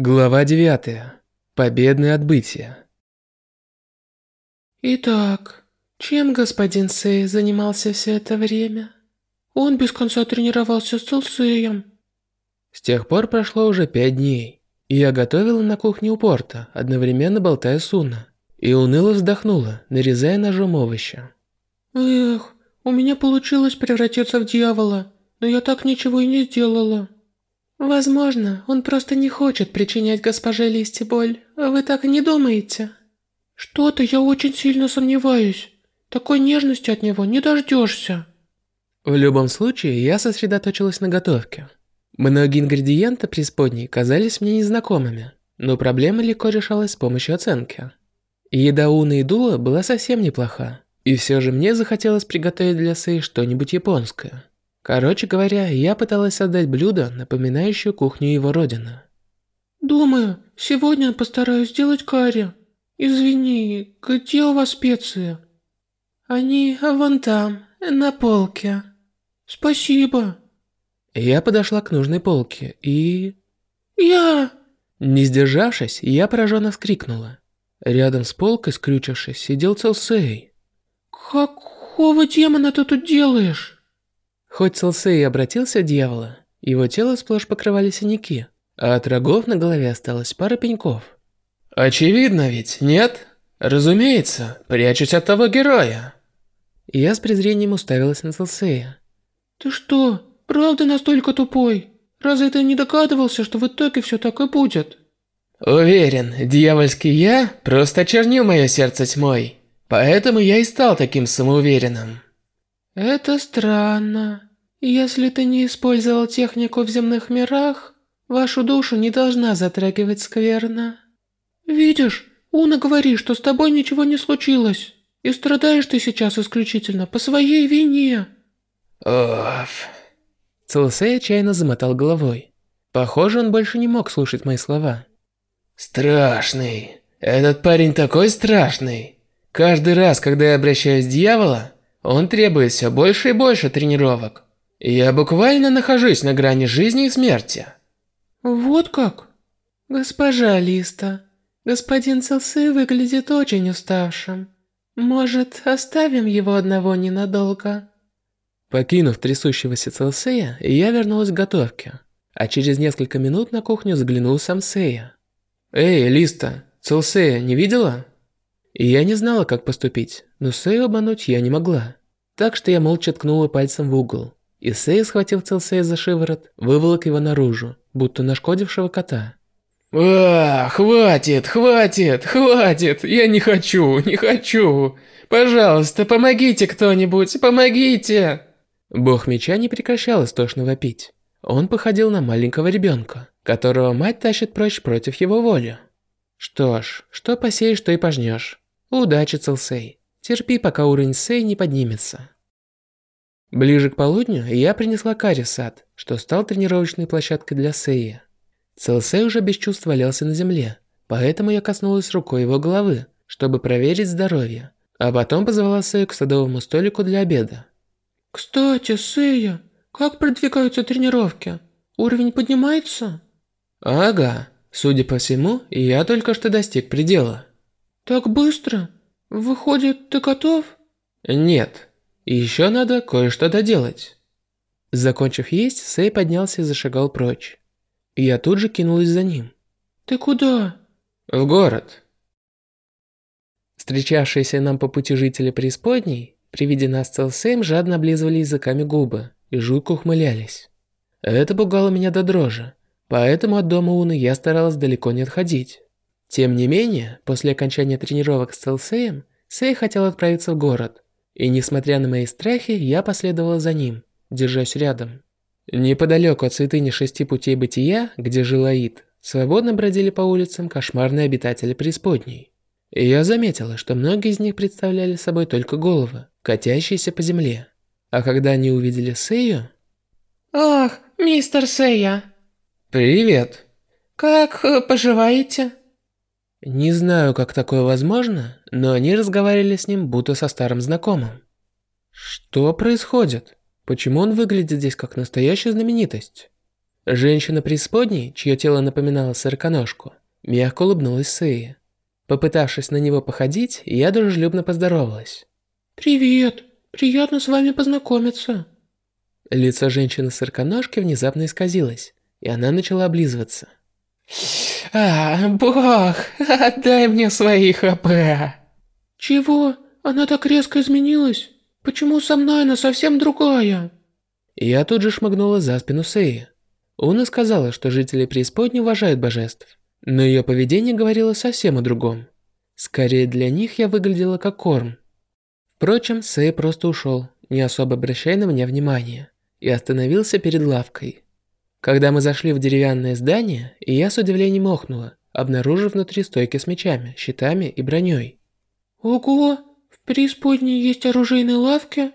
Глава 9. Победное отбытие. Итак, чем господин Сэй занимался все это время? Он без конца тренировался с Целсеем. С тех пор прошло уже пять дней, и я готовила на кухне у порта, одновременно болтая с Уна, и уныло вздохнула, нарезая ножом овощи. Эх, у меня получилось превратиться в дьявола, но я так ничего и не сделала. Возможно, он просто не хочет причинять госпоже Листи боль. Вы так не думаете? Что-то я очень сильно сомневаюсь. Такой нежности от него не дождешься. В любом случае, я сосредоточилась на готовке. Многие ингредиенты преисподней казались мне незнакомыми, но проблема легко решалась с помощью оценки. Еда Уна и Дула была совсем неплоха, и все же мне захотелось приготовить для Сэй что-нибудь японское. Короче говоря, я пыталась создать блюдо, напоминающее кухню его родины. Думаю, сегодня постараюсь сделать карри. Извини, где у вас специи? Они вон там, на полке. Спасибо. Я подошла к нужной полке и... Я... Не сдержавшись, я пораженно вскрикнула. Рядом с полкой, скрючившись, сидел Целсей. «Какого демона ты тут делаешь?» Хоть Селсей и обратился дьявола, его тело сплошь покрывали синяки, а от рогов на голове осталась пара пеньков. «Очевидно ведь, нет? Разумеется, прячусь от того героя!» Я с презрением уставилась на Селсея. «Ты что, правда настолько тупой? Разве ты не догадывался, что в итоге все так и будет?» «Уверен, дьявольский я просто очернил мое сердце тьмой, поэтому я и стал таким самоуверенным». Это странно. Если ты не использовал технику в земных мирах, вашу душу не должна затрагивать скверно. Видишь, Уна говорит, что с тобой ничего не случилось. И страдаешь ты сейчас исключительно по своей вине. Оф. Целсей отчаянно замотал головой. Похоже, он больше не мог слушать мои слова. Страшный. Этот парень такой страшный. Каждый раз, когда я обращаюсь к дьявола, он требует все больше и больше тренировок. Я буквально нахожусь на грани жизни и смерти. Вот как? Госпожа Листа, господин Целсы выглядит очень уставшим. Может, оставим его одного ненадолго? Покинув трясущегося Целсея, я вернулась к готовке. А через несколько минут на кухню заглянул сам Сея. «Эй, Листа, Целсея не видела?» И я не знала, как поступить, но Сею обмануть я не могла. Так что я молча ткнула пальцем в угол. И Сэй, схватив Целсея за шиворот, выволок его наружу, будто нашкодившего кота. «А, хватит, хватит, хватит! Я не хочу, не хочу! Пожалуйста, помогите кто-нибудь, помогите!» Бог меча не прекращал истошно вопить. Он походил на маленького ребенка, которого мать тащит прочь против его воли. Что ж, что посеешь, то и пожнешь. Удачи, Целсей. Терпи, пока уровень Сэй не поднимется. Ближе к полудню я принесла Кари в сад, что стал тренировочной площадкой для Сэя. Целсей уже без чувств валялся на земле, поэтому я коснулась рукой его головы, чтобы проверить здоровье, а потом позвала Сэю к садовому столику для обеда. «Кстати, Сэя, как продвигаются тренировки? Уровень поднимается?» «Ага, судя по всему, я только что достиг предела». «Так быстро? Выходит, ты готов? Нет. И еще надо кое-что доделать. Закончив есть, Сэй поднялся и зашагал прочь. Я тут же кинулась за ним. Ты куда? В город. Встречавшиеся нам по пути жители преисподней, при виде нас Сэем жадно облизывали языками губы и жутко ухмылялись. Это пугало меня до дрожи, поэтому от дома Уны я старалась далеко не отходить. Тем не менее, после окончания тренировок с Целсеем, Сэй хотел отправиться в город. И несмотря на мои страхи, я последовала за ним, держась рядом. Неподалеку от святыни шести путей бытия, где жил Аид, свободно бродили по улицам кошмарные обитатели преисподней. И я заметила, что многие из них представляли собой только головы, катящиеся по земле. А когда они увидели Сэю... «Ах, мистер Сэя!» «Привет!» «Как э, поживаете?» Не знаю, как такое возможно, но они разговаривали с ним будто со старым знакомым. Что происходит? Почему он выглядит здесь как настоящая знаменитость? Женщина преисподней, чье тело напоминало сороконожку, мягко улыбнулась Сэи. Попытавшись на него походить, я дружелюбно поздоровалась. «Привет! Приятно с вами познакомиться!» Лицо женщины-сороконожки внезапно исказилось, и она начала облизываться. «А, бог, отдай мне свои ХП!» «Чего? Она так резко изменилась? Почему со мной она совсем другая?» Я тут же шмыгнула за спину Сеи. Уна сказала, что жители преисподней уважают божеств, но ее поведение говорило совсем о другом. Скорее для них я выглядела как корм. Впрочем, Сэй просто ушел, не особо обращая на меня внимания, и остановился перед лавкой. Когда мы зашли в деревянное здание, я с удивлением охнула, обнаружив внутри стойки с мечами, щитами и броней. Ого, в преисподней есть оружейные лавки?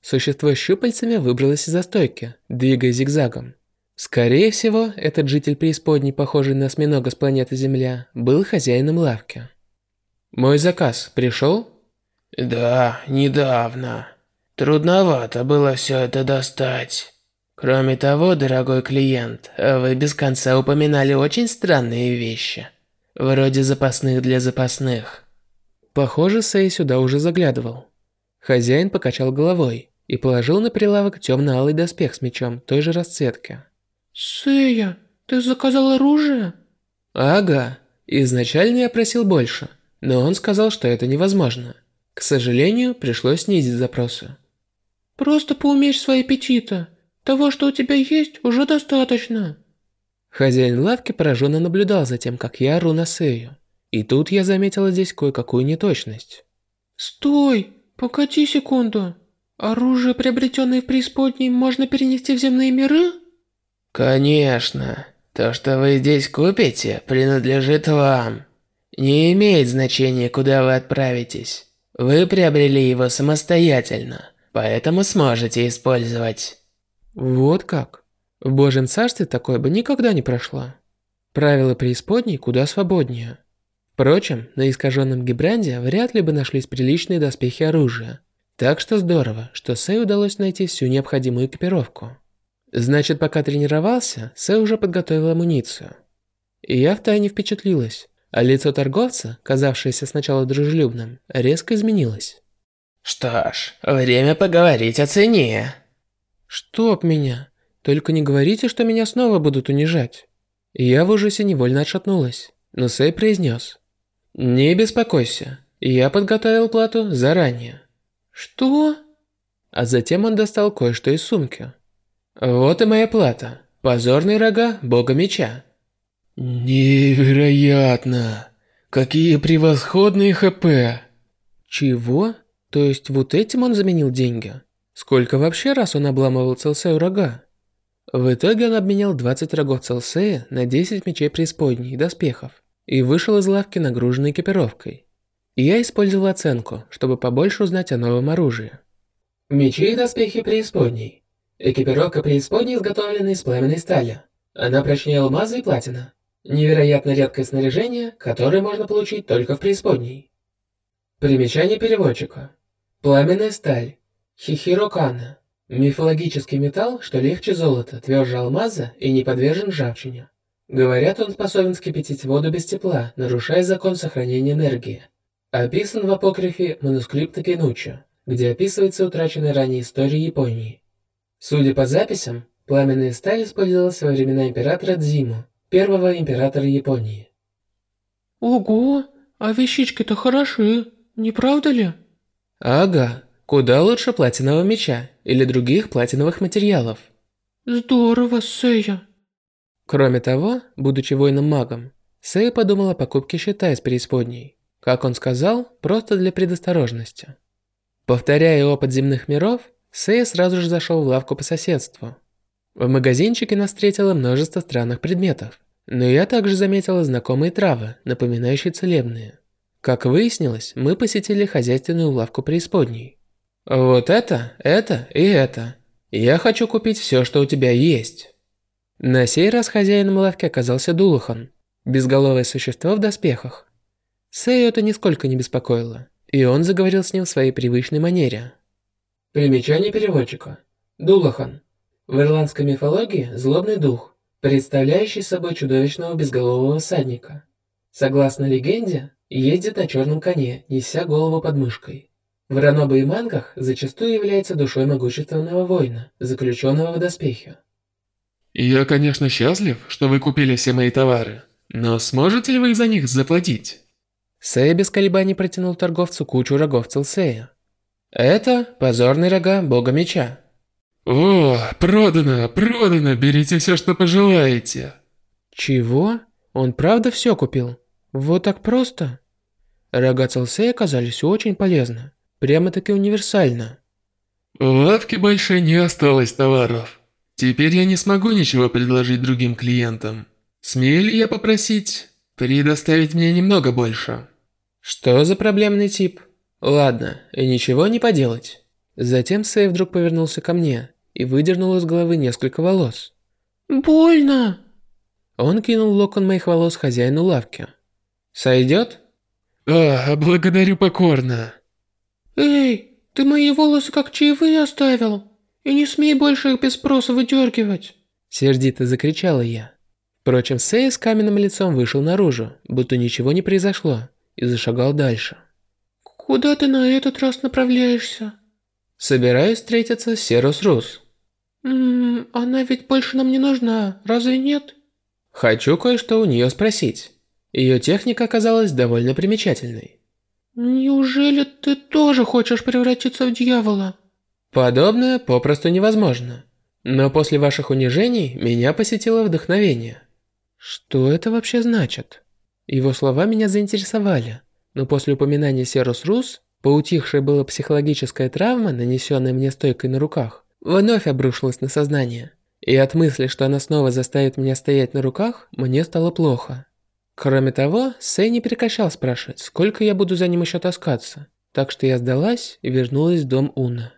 Существо щупальцами выбралось из-за стойки, двигая зигзагом. Скорее всего, этот житель преисподней, похожий на осьминога с планеты Земля, был хозяином лавки. «Мой заказ пришел?» «Да, недавно. Трудновато было все это достать». Кроме того, дорогой клиент, вы без конца упоминали очень странные вещи. Вроде запасных для запасных. Похоже, Сэй сюда уже заглядывал. Хозяин покачал головой и положил на прилавок темно-алый доспех с мечом той же расцветки. «Сэя, ты заказал оружие?» «Ага. Изначально я просил больше, но он сказал, что это невозможно. К сожалению, пришлось снизить запросы». «Просто поумерь свои аппетита. Того, что у тебя есть, уже достаточно. Хозяин лавки пораженно наблюдал за тем, как я ору на Сею. И тут я заметила здесь кое-какую неточность. Стой! Покати секунду. Оружие, приобретенное в преисподней, можно перенести в земные миры? Конечно. То, что вы здесь купите, принадлежит вам. Не имеет значения, куда вы отправитесь. Вы приобрели его самостоятельно, поэтому сможете использовать. Вот как. В Божьем Царстве такое бы никогда не прошло. Правила преисподней куда свободнее. Впрочем, на искаженном Гибранде вряд ли бы нашлись приличные доспехи оружия. Так что здорово, что Сэй удалось найти всю необходимую экипировку. Значит, пока тренировался, Сэй уже подготовил амуницию. И я втайне впечатлилась, а лицо торговца, казавшееся сначала дружелюбным, резко изменилось. Что ж, время поговорить о цене. «Чтоб меня! Только не говорите, что меня снова будут унижать!» Я в ужасе невольно отшатнулась, но Сэй произнес. «Не беспокойся, я подготовил плату заранее». «Что?» А затем он достал кое-что из сумки. «Вот и моя плата. Позорные рога бога меча». «Невероятно! Какие превосходные ХП!» «Чего? То есть вот этим он заменил деньги?» Сколько вообще раз он обламывал Целсею рога? В итоге он обменял 20 рогов Целсея на 10 мечей преисподней и доспехов и вышел из лавки нагруженной экипировкой. Я использовал оценку, чтобы побольше узнать о новом оружии. Мечи и доспехи преисподней. Экипировка преисподней изготовлена из пламенной стали. Она прочнее алмаза и платина. Невероятно редкое снаряжение, которое можно получить только в преисподней. Примечание переводчика. Пламенная сталь Хихирокана. Мифологический металл, что легче золота, тверже алмаза и не подвержен ржавчине. Говорят, он способен скипятить воду без тепла, нарушая закон сохранения энергии. Описан в апокрифе манускрипта Пинуччо, где описывается утраченная ранее история Японии. Судя по записям, пламенная сталь использовалась во времена императора Дзиму, первого императора Японии. Ого, а вещички-то хороши, не правда ли? Ага, Куда лучше платинового меча или других платиновых материалов? Здорово, Сэя. Кроме того, будучи воином-магом, Сэй подумал о покупке щита из преисподней. Как он сказал, просто для предосторожности. Повторяя опыт земных миров, Сэй сразу же зашел в лавку по соседству. В магазинчике нас встретило множество странных предметов, но я также заметила знакомые травы, напоминающие целебные. Как выяснилось, мы посетили хозяйственную лавку преисподней. Вот это, это и это. Я хочу купить все, что у тебя есть. На сей раз хозяином лавки оказался Дулахан, безголовое существо в доспехах. Сэю это нисколько не беспокоило, и он заговорил с ним в своей привычной манере. Примечание переводчика. Дулахан. В ирландской мифологии злобный дух, представляющий собой чудовищного безголового всадника. Согласно легенде, ездит на черном коне, неся голову под мышкой. В ранобе и мангах зачастую является душой могущественного воина, заключенного в доспехе. Я, конечно, счастлив, что вы купили все мои товары, но сможете ли вы за них заплатить? Сэй без колебаний протянул торговцу кучу рогов Целсея. Это позорные рога бога меча. О, продано, продано, берите все, что пожелаете. Чего? Он правда все купил? Вот так просто? Рога Целсея оказались очень полезны. Прямо-таки универсально. В лавке больше не осталось товаров. Теперь я не смогу ничего предложить другим клиентам. Смею ли я попросить предоставить мне немного больше? Что за проблемный тип? Ладно, и ничего не поделать. Затем Сэй вдруг повернулся ко мне и выдернул из головы несколько волос. Больно. Он кинул локон моих волос хозяину лавки. Сойдет? А, благодарю покорно. Эй, ты мои волосы как чаевые оставил. И не смей больше их без спроса выдергивать. Сердито закричала я. Впрочем, Сэй с каменным лицом вышел наружу, будто ничего не произошло, и зашагал дальше. «Куда ты на этот раз направляешься?» «Собираюсь встретиться с Серус Рус». «Ммм, она ведь больше нам не нужна, разве нет?» «Хочу кое-что у нее спросить. Ее техника оказалась довольно примечательной». «Неужели ты тоже хочешь превратиться в дьявола?» Подобное попросту невозможно. Но после ваших унижений меня посетило вдохновение. Что это вообще значит? Его слова меня заинтересовали, но после упоминания Серус Рус, поутихшая была психологическая травма, нанесенная мне стойкой на руках, вновь обрушилась на сознание. И от мысли, что она снова заставит меня стоять на руках, мне стало плохо. Кроме того, Сэй не прекращал спрашивать, сколько я буду за ним еще таскаться, так что я сдалась и вернулась в дом Уна.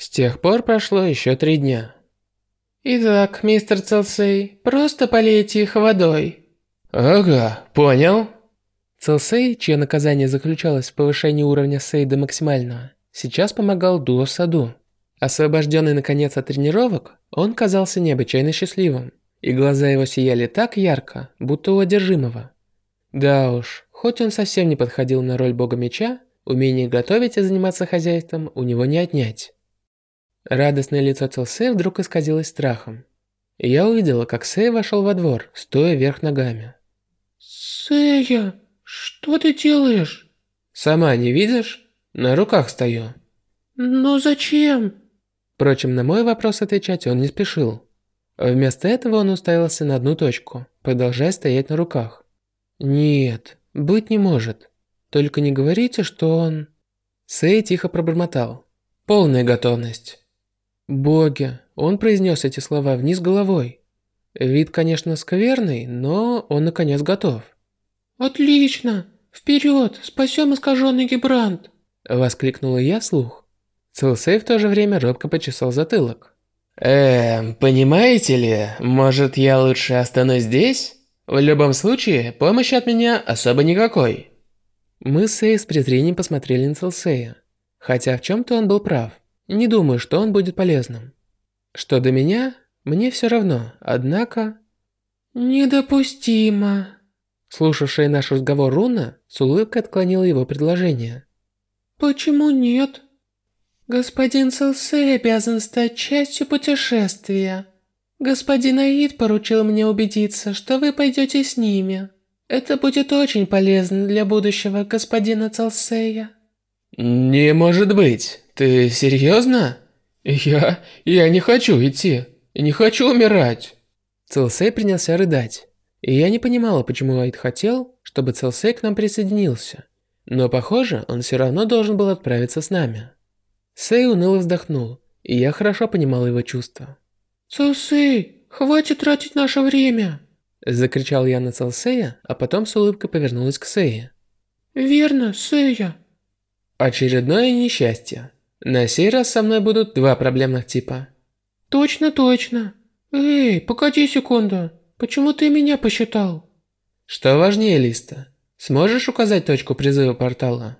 С тех пор прошло еще три дня. Итак, мистер Целсей, просто полейте их водой. Ага, понял. Целсей, чье наказание заключалось в повышении уровня Сей до максимального, сейчас помогал Дуо в саду. Освобожденный наконец от тренировок, он казался необычайно счастливым, и глаза его сияли так ярко, будто у одержимого. Да уж, хоть он совсем не подходил на роль бога меча, умение готовить и заниматься хозяйством у него не отнять. Радостное лицо Целсея вдруг исказилось страхом. Я увидела, как Сэй вошел во двор, стоя вверх ногами. «Сэя, что ты делаешь?» «Сама не видишь? На руках стою». «Но зачем?» Впрочем, на мой вопрос отвечать он не спешил. Вместо этого он уставился на одну точку, продолжая стоять на руках. «Нет, быть не может. Только не говорите, что он...» Сэй тихо пробормотал. «Полная готовность». Боги, он произнес эти слова вниз головой. Вид, конечно, скверный, но он наконец готов. «Отлично! Вперед! Спасем искаженный Гибрант!» Воскликнула я вслух. Целсей в то же время робко почесал затылок. «Эм, понимаете ли, может я лучше останусь здесь? В любом случае, помощи от меня особо никакой». Мы с Сэй с презрением посмотрели на Целсея. Хотя в чем-то он был прав. Не думаю, что он будет полезным. Что до меня, мне все равно, однако... Недопустимо. Слушавшая наш разговор Руна с улыбкой отклонила его предложение. Почему нет? Господин Селсей обязан стать частью путешествия. Господин Аид поручил мне убедиться, что вы пойдете с ними. Это будет очень полезно для будущего господина Целсея. Не может быть. Ты серьезно? Я... я не хочу идти. Не хочу умирать. Целсей принялся рыдать. И я не понимала, почему Айд хотел, чтобы Целсей к нам присоединился. Но похоже, он все равно должен был отправиться с нами. Сэй уныло вздохнул, и я хорошо понимала его чувства. «Целсей, хватит тратить наше время!» Закричал я на Целсея, а потом с улыбкой повернулась к Сее. «Верно, Сэя!» Очередное несчастье. На сей раз со мной будут два проблемных типа. Точно, точно. Эй, погоди секунду. Почему ты меня посчитал? Что важнее листа? Сможешь указать точку призыва портала?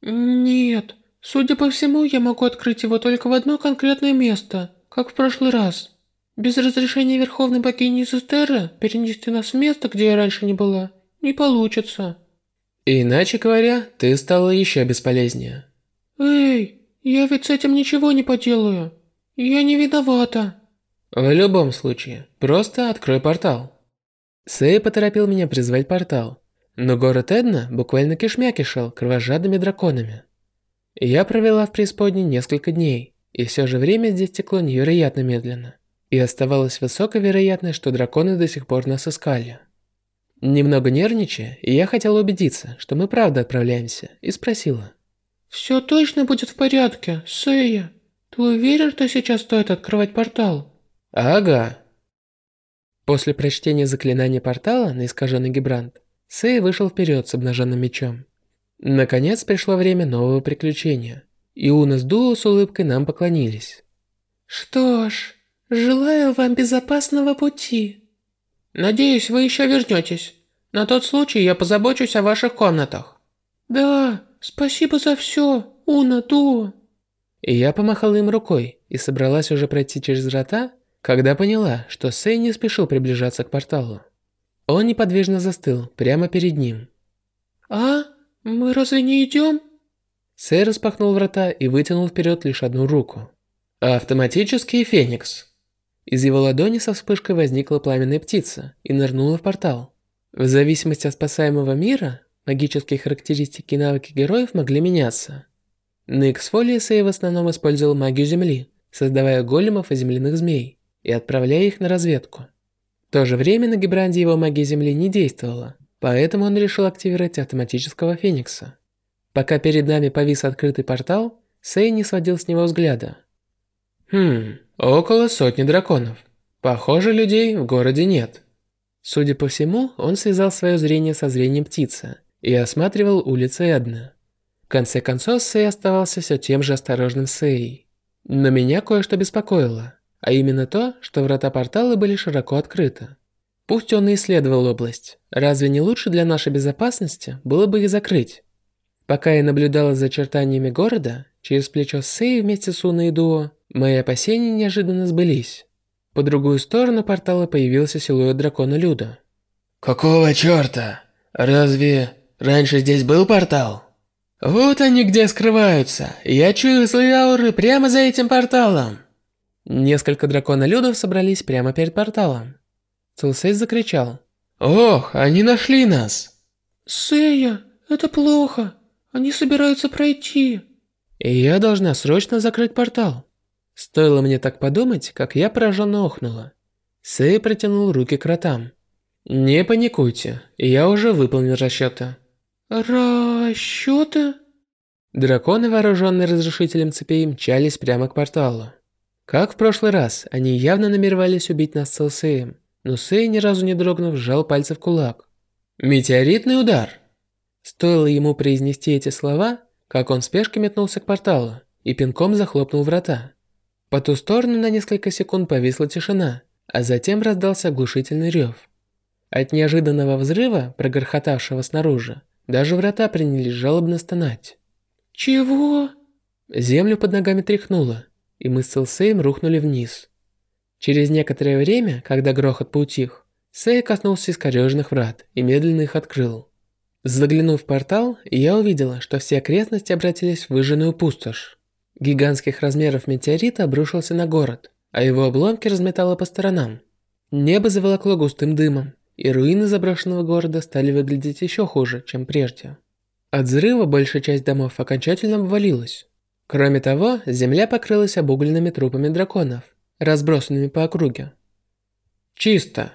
Нет. Судя по всему, я могу открыть его только в одно конкретное место, как в прошлый раз. Без разрешения Верховной Богини Зестера перенести нас в место, где я раньше не была, не получится. Иначе говоря, ты стала еще бесполезнее. Эй, я ведь с этим ничего не поделаю. Я не виновата. В любом случае, просто открой портал. Сэй поторопил меня призвать портал, но город Эдна буквально кишмя кишел кровожадными драконами. Я провела в преисподней несколько дней, и все же время здесь текло невероятно медленно, и оставалась высокая вероятность, что драконы до сих пор нас искали. Немного нервничая, я хотела убедиться, что мы правда отправляемся, и спросила. «Все точно будет в порядке, Сэя? Ты уверен, что сейчас стоит открывать портал?» «Ага». После прочтения заклинания портала на искаженный Гибрант, Сэй вышел вперед с обнаженным мечом. Наконец пришло время нового приключения, и Уна с Дуо с улыбкой нам поклонились. «Что ж, желаю вам безопасного пути». Надеюсь, вы еще вернетесь. На тот случай я позабочусь о ваших комнатах. Да, спасибо за все, Уна Дуо. И я помахала им рукой и собралась уже пройти через врата, когда поняла, что Сэй не спешил приближаться к порталу. Он неподвижно застыл прямо перед ним. «А? Мы разве не идем?» Сэй распахнул врата и вытянул вперед лишь одну руку. «Автоматический феникс». Из его ладони со вспышкой возникла пламенная птица и нырнула в портал. В зависимости от спасаемого мира, магические характеристики и навыки героев могли меняться. На Эксфолии Сей в основном использовал магию Земли, создавая големов и земляных змей, и отправляя их на разведку. В то же время на Гибранде его магия Земли не действовала, поэтому он решил активировать автоматического Феникса. Пока перед нами повис открытый портал, Сей не сводил с него взгляда. Хм, Около сотни драконов. Похоже, людей в городе нет. Судя по всему, он связал свое зрение со зрением птицы и осматривал улицы Эдна. В конце концов, Сэй оставался все тем же осторожным Сэй. Но меня кое-что беспокоило, а именно то, что врата портала были широко открыты. Пусть он и исследовал область, разве не лучше для нашей безопасности было бы их закрыть? Пока я наблюдала за очертаниями города, через плечо Сэй вместе с Уной и Дуо, Мои опасения неожиданно сбылись. По другую сторону портала появился силуэт дракона Люда. «Какого черта? Разве раньше здесь был портал?» «Вот они где скрываются. Я чую злые ауры прямо за этим порталом». Несколько дракона-людов собрались прямо перед порталом. Целсей закричал. «Ох, они нашли нас!» «Сэя, это плохо. Они собираются пройти». «И я должна срочно закрыть портал». Стоило мне так подумать, как я пораженно охнула. Сэй протянул руки к ротам. «Не паникуйте, я уже выполнил расчеты». «Расчеты?» Драконы, вооруженные разрушителем цепей, мчались прямо к порталу. Как в прошлый раз, они явно намеревались убить нас с Целсеем, но Сэй, ни разу не дрогнув, сжал пальцы в кулак. «Метеоритный удар!» Стоило ему произнести эти слова, как он в спешке метнулся к порталу и пинком захлопнул врата. По ту сторону на несколько секунд повисла тишина, а затем раздался оглушительный рев. От неожиданного взрыва, прогрохотавшего снаружи, даже врата принялись жалобно стонать. «Чего?» Землю под ногами тряхнуло, и мы с Сэлсеем рухнули вниз. Через некоторое время, когда грохот поутих, Сэй коснулся искореженных врат и медленно их открыл. Заглянув в портал, я увидела, что все окрестности обратились в выжженную пустошь. Гигантских размеров метеорит обрушился на город, а его обломки разметало по сторонам. Небо заволокло густым дымом, и руины заброшенного города стали выглядеть еще хуже, чем прежде. От взрыва большая часть домов окончательно обвалилась. Кроме того, земля покрылась обугленными трупами драконов, разбросанными по округе. «Чисто!»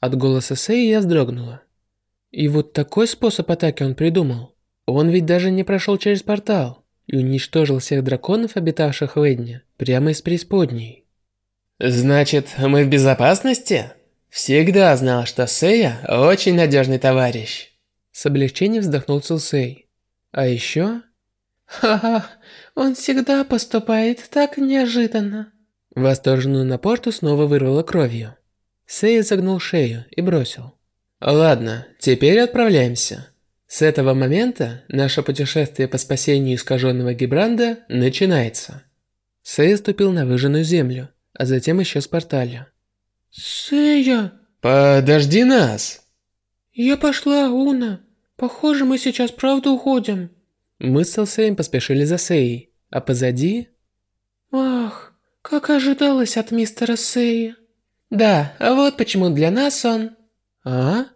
От голоса Сэй я вздрогнула. И вот такой способ атаки он придумал. Он ведь даже не прошел через портал и уничтожил всех драконов, обитавших в Эдне, прямо из преисподней. «Значит, мы в безопасности?» Всегда знал, что Сэя очень надежный товарищ. С облегчением вздохнул Цусей. А еще... Ха-ха, он всегда поступает так неожиданно. Восторженную напорту снова вырвало кровью. Сэй загнул шею и бросил. Ладно, теперь отправляемся. С этого момента наше путешествие по спасению искаженного Гибранда начинается. Сэй ступил на выжженную землю, а затем исчез в портале. Сэя, Подожди нас. я пошла, Уна. Похоже, мы сейчас правда уходим. Мы с Селсеем поспешили за Сеей, а позади... Ах, как ожидалось от мистера Сэя. Да, а вот почему для нас он... А?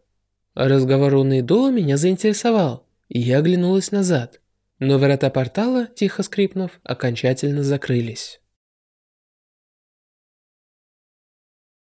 Разговор Уны Дула меня заинтересовал, и я оглянулась назад. Но ворота портала, тихо скрипнув, окончательно закрылись.